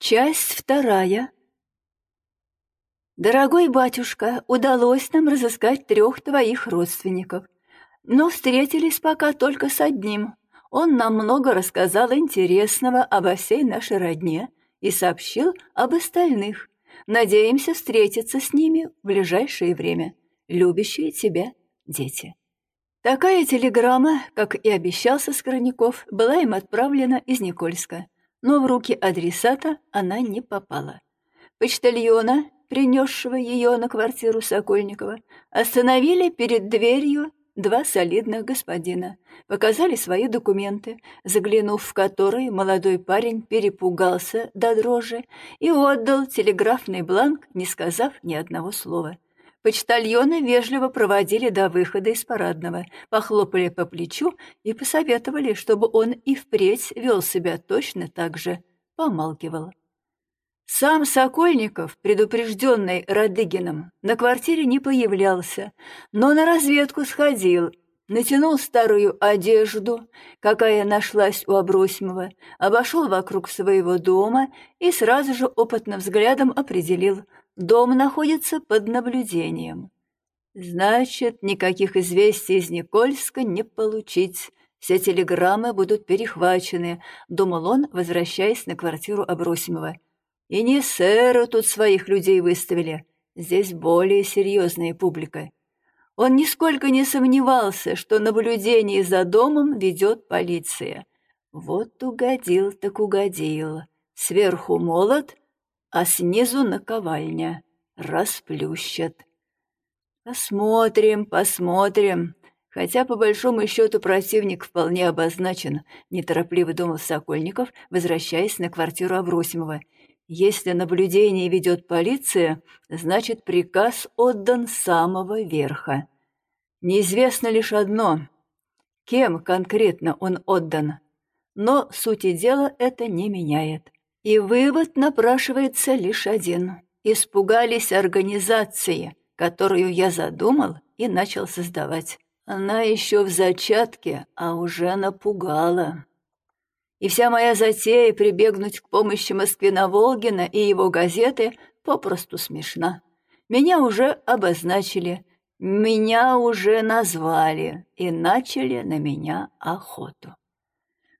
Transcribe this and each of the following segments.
Часть вторая. Дорогой батюшка, удалось нам разыскать трех твоих родственников, но встретились пока только с одним. Он нам много рассказал интересного обо всей нашей родне и сообщил об остальных. Надеемся встретиться с ними в ближайшее время. Любящие тебя дети. Такая телеграмма, как и обещался Скорняков, была им отправлена из Никольска но в руки адресата она не попала. Почтальона, принесшего ее на квартиру Сокольникова, остановили перед дверью два солидных господина, показали свои документы, заглянув в которые молодой парень перепугался до дрожи и отдал телеграфный бланк, не сказав ни одного слова. Почтальоны вежливо проводили до выхода из парадного, похлопали по плечу и посоветовали, чтобы он и впредь вел себя точно так же, помалкивал. Сам Сокольников, предупрежденный Радыгином, на квартире не появлялся, но на разведку сходил, натянул старую одежду, какая нашлась у Абросимова, обошел вокруг своего дома и сразу же опытным взглядом определил – Дом находится под наблюдением. Значит, никаких известий из Никольска не получить. Все телеграммы будут перехвачены, думал он, возвращаясь на квартиру Абросимова. И не сэры тут своих людей выставили. Здесь более серьезная публика. Он нисколько не сомневался, что наблюдение за домом ведет полиция. Вот угодил так угодил. Сверху молот, а снизу наковальня. Расплющат. Посмотрим, посмотрим. Хотя, по большому счету, противник вполне обозначен, неторопливо думал Сокольников, возвращаясь на квартиру Абросимова. Если наблюдение ведет полиция, значит, приказ отдан с самого верха. Неизвестно лишь одно — кем конкретно он отдан. Но сути дела это не меняет. И вывод напрашивается лишь один. Испугались организации, которую я задумал и начал создавать. Она еще в зачатке, а уже напугала. И вся моя затея прибегнуть к помощи Москвина-Волгина и его газеты попросту смешна. Меня уже обозначили, меня уже назвали и начали на меня охоту.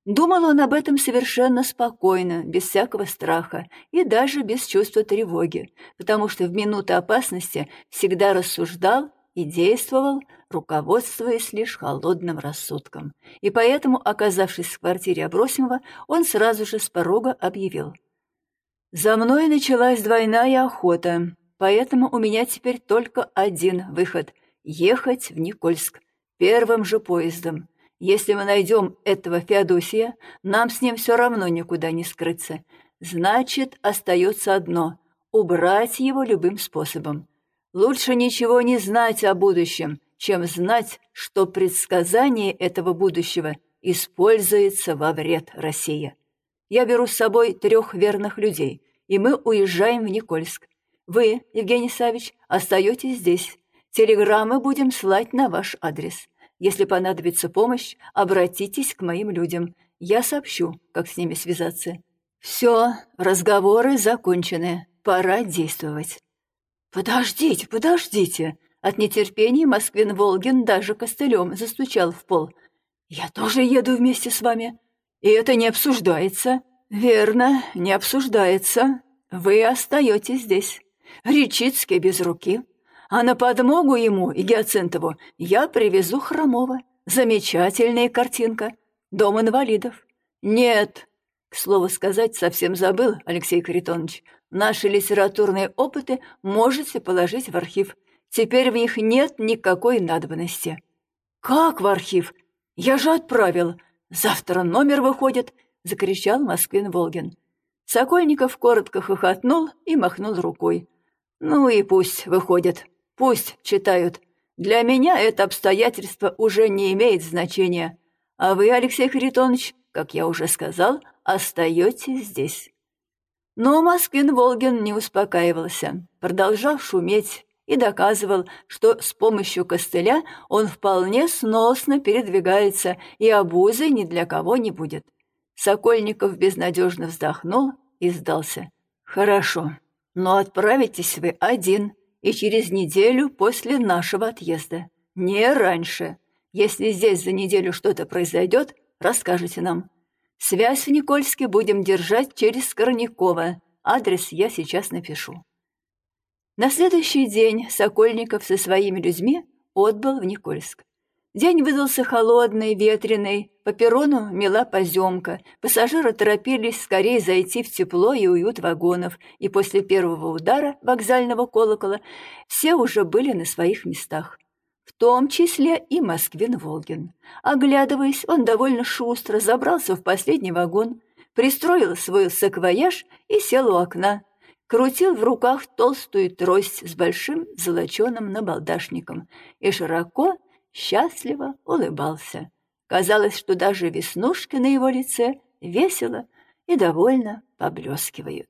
Думал он об этом совершенно спокойно, без всякого страха и даже без чувства тревоги, потому что в минуты опасности всегда рассуждал и действовал, руководствуясь лишь холодным рассудком. И поэтому, оказавшись в квартире Абросимова, он сразу же с порога объявил. «За мной началась двойная охота, поэтому у меня теперь только один выход — ехать в Никольск первым же поездом. Если мы найдем этого Феодосия, нам с ним все равно никуда не скрыться. Значит, остается одно — убрать его любым способом. Лучше ничего не знать о будущем, чем знать, что предсказание этого будущего используется во вред России. Я беру с собой трех верных людей, и мы уезжаем в Никольск. Вы, Евгений Савич, остаетесь здесь. Телеграммы будем слать на ваш адрес. Если понадобится помощь, обратитесь к моим людям. Я сообщу, как с ними связаться. Все, разговоры закончены. Пора действовать. Подождите, подождите. От нетерпения Москвин Волгин даже костылем застучал в пол. Я тоже еду вместе с вами. И это не обсуждается. Верно, не обсуждается. Вы остаетесь здесь. Речицкий без руки, а на подмогу ему и Гиацинтову я привезу Хромова. Замечательная картинка. Дом инвалидов. Нет, к слову сказать, совсем забыл, Алексей Каритонович. Наши литературные опыты можете положить в архив. Теперь в них нет никакой надобности. Как в архив? Я же отправил. Завтра номер выходит, закричал Москвин Волгин. Сокольников коротко хохотнул и махнул рукой. Ну и пусть выходит. Пусть читают. Для меня это обстоятельство уже не имеет значения. А вы, Алексей Харитонович, как я уже сказал, остаетесь здесь». Но Москвин-Волгин не успокаивался, продолжал шуметь и доказывал, что с помощью костыля он вполне сносно передвигается и обузой ни для кого не будет. Сокольников безнадежно вздохнул и сдался. «Хорошо, но отправитесь вы один и через неделю после нашего отъезда. Не раньше. Если здесь за неделю что-то произойдет, расскажите нам. Связь в Никольске будем держать через Скорнякова. Адрес я сейчас напишу». На следующий день Сокольников со своими людьми отбыл в Никольск. День выдался холодный, ветреный, по перрону мела поземка, пассажиры торопились скорее зайти в тепло и уют вагонов, и после первого удара вокзального колокола все уже были на своих местах, в том числе и Москвин-Волгин. Оглядываясь, он довольно шустро забрался в последний вагон, пристроил свой саквояж и сел у окна, крутил в руках толстую трость с большим золоченым набалдашником и широко, счастливо улыбался. Казалось, что даже веснушки на его лице весело и довольно поблескивают.